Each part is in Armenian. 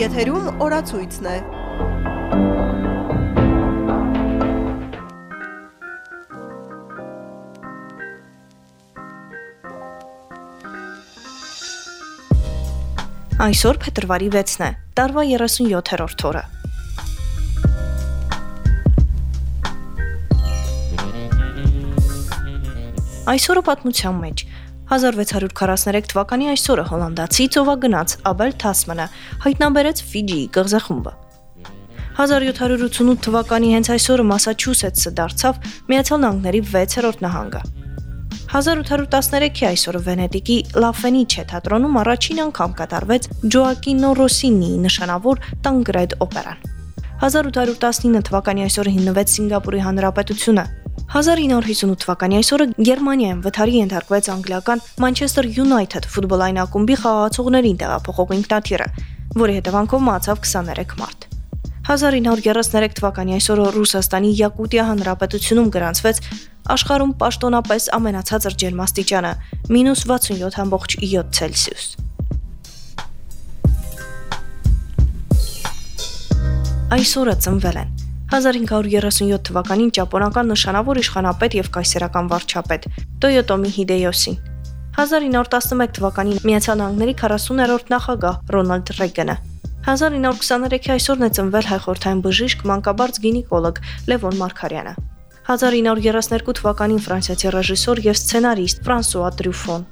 Եթերում օրացույցն է։ Այսօր փետրվարի 6-ն է, տարվա 37-րդ օրը։ Այսօրը պատմության մեջ 1643 թվականի այսօրը հոլանդացի ծովագնաց Աբել Թասմանը հայտնաբերեց Ֆիջիի կղզախումբը։ 1788 թվականի հենց այսօրը Մասաչուսեթսը դարձավ Միացյալ Նահանգների 6-րդ նահանգը։ 1813-ի այսօրը Վենետիկի Լա Ֆենիչե թատրոնում առաջին անգամ կատարվեց Ջոակինո Ռոսինիի նշանավոր Տանգրեդ օպերան։ 1819 թվականի այսօրը հիմնվեց Սինգապուրի հանրապետությունը, 1958 թվականի այսօրը Գերմանիայում վթարի ենթարկվեց անգլիական Manchester United ֆուտբոլային ակումբի խաղացողներին տեղափոխող ինքնաթիռը, որի հետևանքով մահացավ 23 մարդ։ 1933 թվականի այսօրը Ռուսաստանի Յակուտիա հանրապետությունում գրանցվեց աշխարհում պաշտոնապես ամենացածր ջերմաստիճանը՝ -67.7 Ցելսիուս։ Այսօրը ծնվել են 1537 թվականին ճապոնական նշանավոր իշխանապետ եւ կայսերական վարչապետ Տոյոտոմի Հիդեյոսին։ 1911 թվականին Միացյալ Նահանգների 40-րդ նախագահ Ռոնալդ Ռեգանը։ 1923-ի այսօրն է ծնվել հայ խորթային բժիշկ, մանկաբարձ գինեկոլոգ Լևոն Մարկարյանը։ 1932 թվականին ֆրանսիացի ռեժիսոր եւ սցենարիստ Ֆրանսուଆ Տրյուֆոն։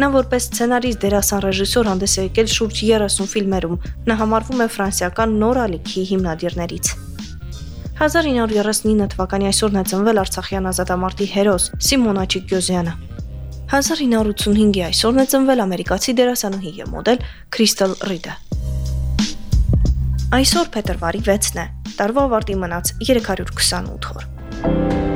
Նա որպես սցենարիստ, դերասան, ռեժիսոր հանդես է եկել շուրջ 30 ֆիլմերում։ Նա համարվում է ֆրանսիական նոր ալիքի հիմնադիրներից։ 1939 թվականի այսօրն է ծնվել Արցախյան ազատամարտի հերոս Սիմոնա Չիկյոզյանը։ 1985-ի այսօրն է ծնվել ամերիկացի դերասանուհի եւ մոդել Քրիստալ Ռիդը։ Այսօր փետրվարի 6-ն է։ Տարվա ավարտի մնաց 328 օր։